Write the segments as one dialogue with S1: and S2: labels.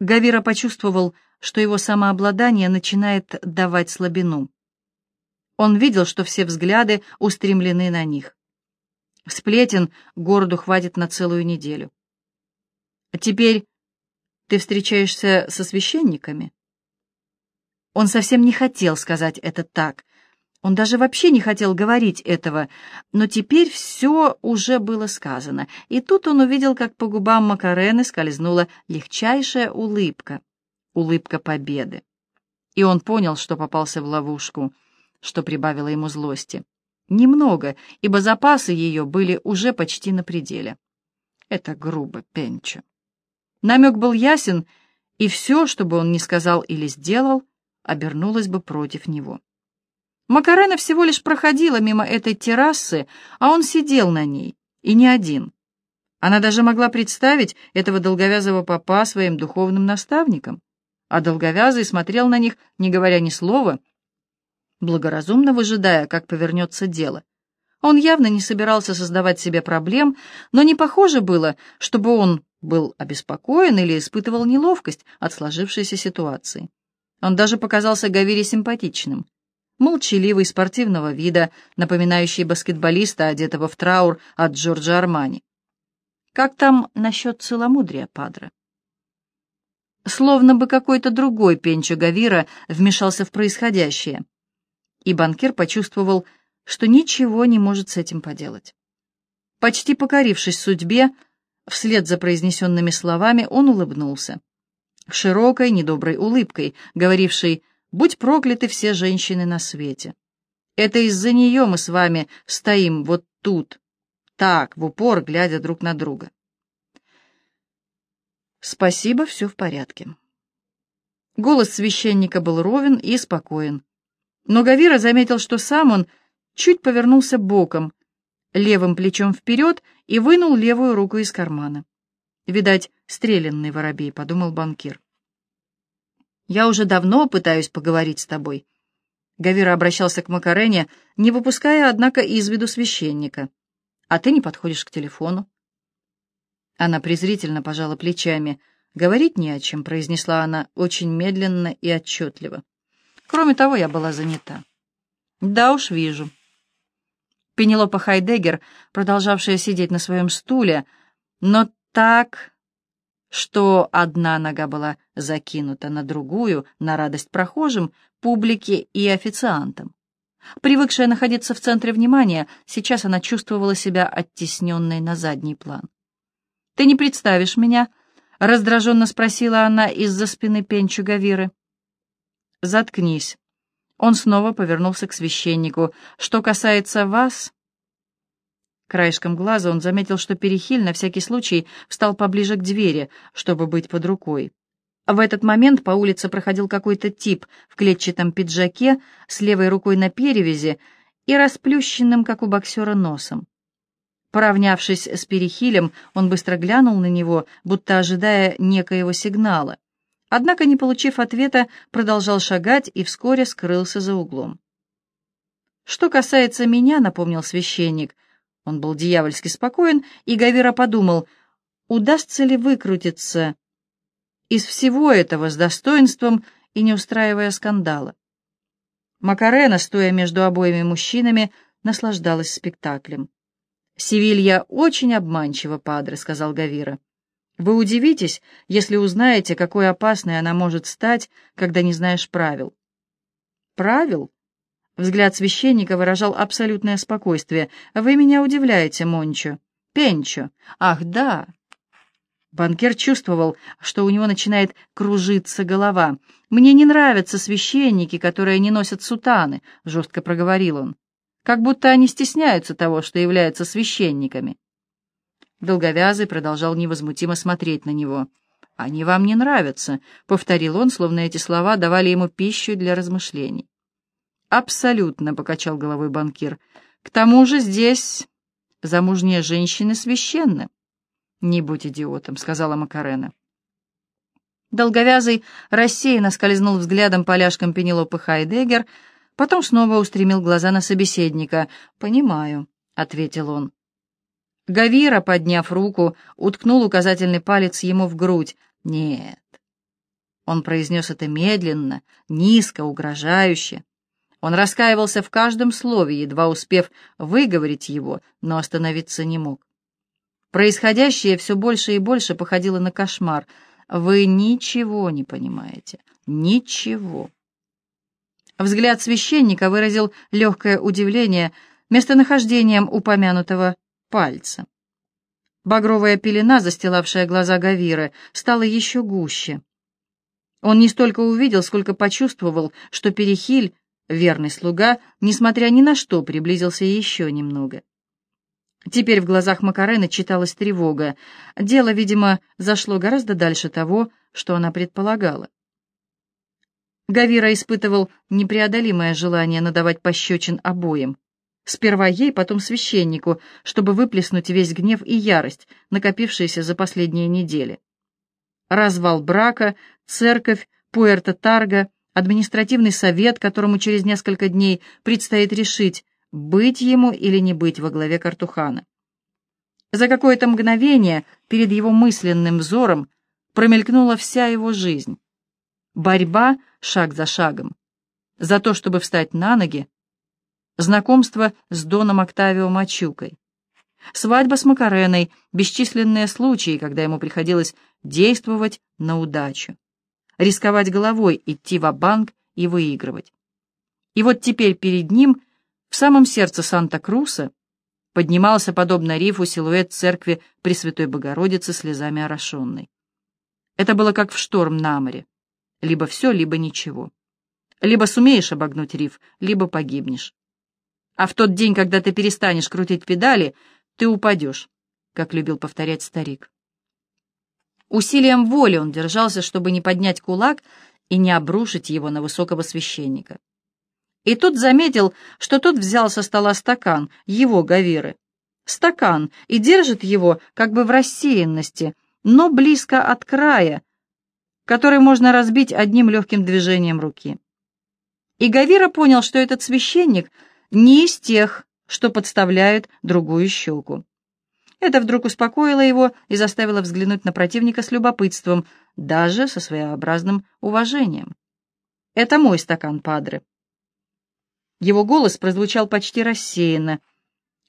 S1: Гавира почувствовал, что его самообладание начинает давать слабину. Он видел, что все взгляды устремлены на них. Сплетен городу хватит на целую неделю. А теперь ты встречаешься со священниками? Он совсем не хотел сказать это так. Он даже вообще не хотел говорить этого, но теперь все уже было сказано, и тут он увидел, как по губам Макарены скользнула легчайшая улыбка, улыбка победы. И он понял, что попался в ловушку, что прибавило ему злости. Немного, ибо запасы ее были уже почти на пределе. Это грубо, Пенчо. Намек был ясен, и все, что бы он ни сказал или сделал, обернулось бы против него. Макарена всего лишь проходила мимо этой террасы, а он сидел на ней, и не один. Она даже могла представить этого долговязого папа своим духовным наставником, а долговязый смотрел на них, не говоря ни слова, благоразумно выжидая, как повернется дело. Он явно не собирался создавать себе проблем, но не похоже было, чтобы он был обеспокоен или испытывал неловкость от сложившейся ситуации. Он даже показался Гавире симпатичным. Молчаливый, спортивного вида, напоминающий баскетболиста, одетого в траур от Джорджа Армани. Как там насчет целомудрия, Падре? Словно бы какой-то другой Пенчо Гавира вмешался в происходящее — и банкир почувствовал, что ничего не может с этим поделать. Почти покорившись судьбе, вслед за произнесенными словами он улыбнулся. Широкой, недоброй улыбкой, говорившей «Будь прокляты все женщины на свете». Это из-за нее мы с вами стоим вот тут, так, в упор, глядя друг на друга. Спасибо, все в порядке. Голос священника был ровен и спокоен. Но Гавира заметил, что сам он чуть повернулся боком, левым плечом вперед и вынул левую руку из кармана. «Видать, стрелянный воробей», — подумал банкир. «Я уже давно пытаюсь поговорить с тобой». Гавира обращался к Макарене, не выпуская, однако, из виду священника. «А ты не подходишь к телефону». Она презрительно пожала плечами. «Говорить не о чем», — произнесла она очень медленно и отчетливо. Кроме того, я была занята. Да уж, вижу. Пенелопа Хайдегер, продолжавшая сидеть на своем стуле, но так, что одна нога была закинута на другую, на радость прохожим, публике и официантам. Привыкшая находиться в центре внимания, сейчас она чувствовала себя оттесненной на задний план. «Ты не представишь меня?» — раздраженно спросила она из-за спины Пенчу Гавиры. «Заткнись». Он снова повернулся к священнику. «Что касается вас...» Краешком глаза он заметил, что Перехиль на всякий случай встал поближе к двери, чтобы быть под рукой. В этот момент по улице проходил какой-то тип в клетчатом пиджаке с левой рукой на перевязи и расплющенным, как у боксера, носом. Поравнявшись с Перехилем, он быстро глянул на него, будто ожидая некоего сигнала. Однако, не получив ответа, продолжал шагать и вскоре скрылся за углом. «Что касается меня», — напомнил священник, он был дьявольски спокоен, и Гавира подумал, удастся ли выкрутиться из всего этого с достоинством и не устраивая скандала. Макарена, стоя между обоими мужчинами, наслаждалась спектаклем. «Севилья очень обманчива, падре», — сказал Гавира. Вы удивитесь, если узнаете, какой опасной она может стать, когда не знаешь правил. Правил? Взгляд священника выражал абсолютное спокойствие. Вы меня удивляете, Мончо. Пенчо. Ах, да. Банкир чувствовал, что у него начинает кружиться голова. «Мне не нравятся священники, которые не носят сутаны», — жестко проговорил он. «Как будто они стесняются того, что являются священниками». Долговязый продолжал невозмутимо смотреть на него. «Они вам не нравятся», — повторил он, словно эти слова давали ему пищу для размышлений. «Абсолютно», — покачал головой банкир. «К тому же здесь замужние женщины священны». «Не будь идиотом», — сказала Макарена. Долговязый рассеянно скользнул взглядом поляшком Пенелопы Хайдегер, потом снова устремил глаза на собеседника. «Понимаю», — ответил он. Гавира, подняв руку, уткнул указательный палец ему в грудь. «Нет, Он произнес это медленно, низко, угрожающе. Он раскаивался в каждом слове, едва успев выговорить его, но остановиться не мог. Происходящее все больше и больше походило на кошмар. Вы ничего не понимаете. Ничего. Взгляд священника выразил легкое удивление местонахождением упомянутого пальца. Багровая пелена, застилавшая глаза Гавиры, стала еще гуще. Он не столько увидел, сколько почувствовал, что Перехиль, верный слуга, несмотря ни на что, приблизился еще немного. Теперь в глазах Макарены читалась тревога. Дело, видимо, зашло гораздо дальше того, что она предполагала. Гавира испытывал непреодолимое желание надавать пощечин обоим. Сперва ей, потом священнику, чтобы выплеснуть весь гнев и ярость, накопившиеся за последние недели. Развал брака, церковь, Пуэрто-Тарго, административный совет, которому через несколько дней предстоит решить, быть ему или не быть во главе Картухана. За какое-то мгновение перед его мысленным взором промелькнула вся его жизнь. Борьба шаг за шагом. За то, чтобы встать на ноги, знакомство с Доном Октавио Мачукой. Свадьба с Макареной, бесчисленные случаи, когда ему приходилось действовать на удачу. Рисковать головой, идти в банк и выигрывать. И вот теперь перед ним в самом сердце Санта-Круса поднимался, подобно рифу, силуэт церкви Пресвятой Богородицы слезами орошенной. Это было как в шторм на море. Либо все, либо ничего. Либо сумеешь обогнуть риф, либо погибнешь. А в тот день, когда ты перестанешь крутить педали, ты упадешь, как любил повторять старик. Усилием воли он держался, чтобы не поднять кулак и не обрушить его на высокого священника. И тут заметил, что тот взял со стола стакан, его Гавиры. Стакан, и держит его как бы в рассеянности, но близко от края, который можно разбить одним легким движением руки. И Гавира понял, что этот священник не из тех, что подставляют другую щеку. Это вдруг успокоило его и заставило взглянуть на противника с любопытством, даже со своеобразным уважением. «Это мой стакан, падре», его голос прозвучал почти рассеянно.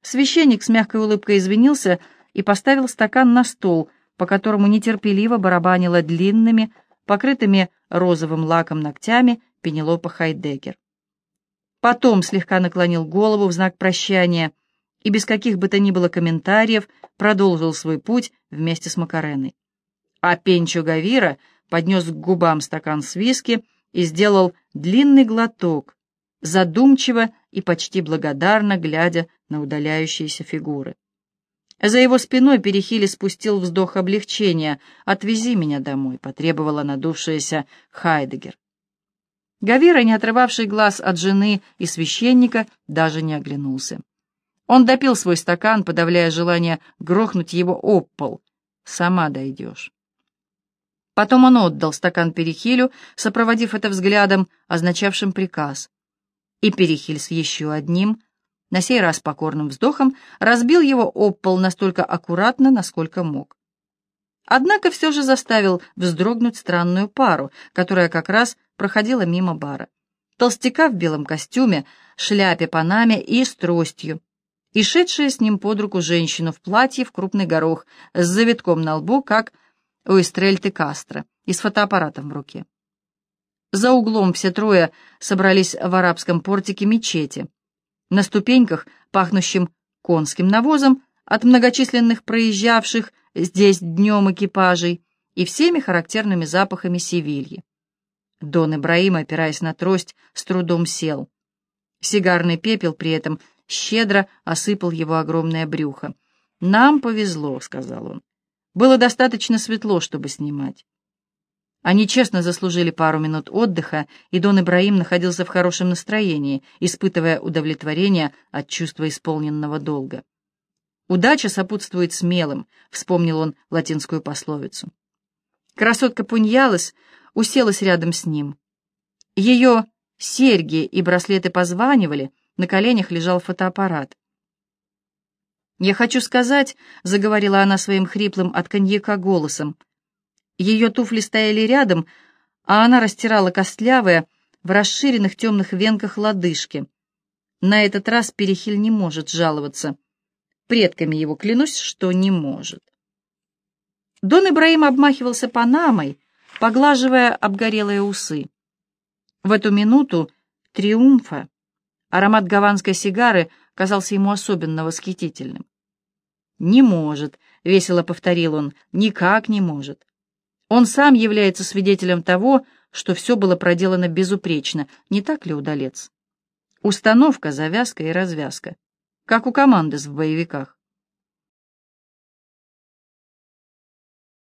S1: Священник с мягкой улыбкой извинился и поставил стакан на стол, по которому нетерпеливо барабанила длинными, покрытыми розовым лаком ногтями Пенелопа Хайдекер. Потом слегка наклонил голову в знак прощания и без каких бы то ни было комментариев продолжил свой путь вместе с Макареной. А Пенчо Гавира поднес к губам стакан с виски и сделал длинный глоток, задумчиво и почти благодарно глядя на удаляющиеся фигуры. За его спиной Перехили спустил вздох облегчения. «Отвези меня домой», — потребовала надувшаяся Хайдегер. Гавира, не отрывавший глаз от жены и священника, даже не оглянулся. Он допил свой стакан, подавляя желание грохнуть его об пол. «Сама дойдешь». Потом он отдал стакан Перехилю, сопроводив это взглядом, означавшим приказ и Перехиль с еще одним, на сей раз покорным вздохом, разбил его об пол настолько аккуратно, насколько мог. Однако все же заставил вздрогнуть странную пару, которая как раз проходила мимо бара. Толстяка в белом костюме, шляпе панаме и с тростью, и шедшая с ним под руку женщину в платье в крупный горох с завитком на лбу, как у Эстрельты Кастро, и с фотоаппаратом в руке. За углом все трое собрались в арабском портике мечети. На ступеньках, пахнущим конским навозом, от многочисленных проезжавших здесь днем экипажей и всеми характерными запахами Севильи. Дон Ибраим, опираясь на трость, с трудом сел. Сигарный пепел при этом щедро осыпал его огромное брюхо. «Нам повезло», — сказал он. «Было достаточно светло, чтобы снимать. Они честно заслужили пару минут отдыха, и Дон Ибраим находился в хорошем настроении, испытывая удовлетворение от чувства исполненного долга. «Удача сопутствует смелым», — вспомнил он латинскую пословицу. Красотка Пуньялос уселась рядом с ним. Ее серьги и браслеты позванивали, на коленях лежал фотоаппарат. «Я хочу сказать», — заговорила она своим хриплым от коньяка голосом, — ее туфли стояли рядом, а она растирала костлявые в расширенных темных венках лодыжки. На этот раз Перехиль не может жаловаться. Предками его клянусь, что не может. Дон Ибраим обмахивался панамой, поглаживая обгорелые усы. В эту минуту триумфа аромат гаванской сигары казался ему особенно восхитительным. «Не может», — весело повторил он, — «никак не может». Он сам является свидетелем того, что все было проделано безупречно, не так ли, удалец? Установка, завязка и развязка, как у команды в боевиках.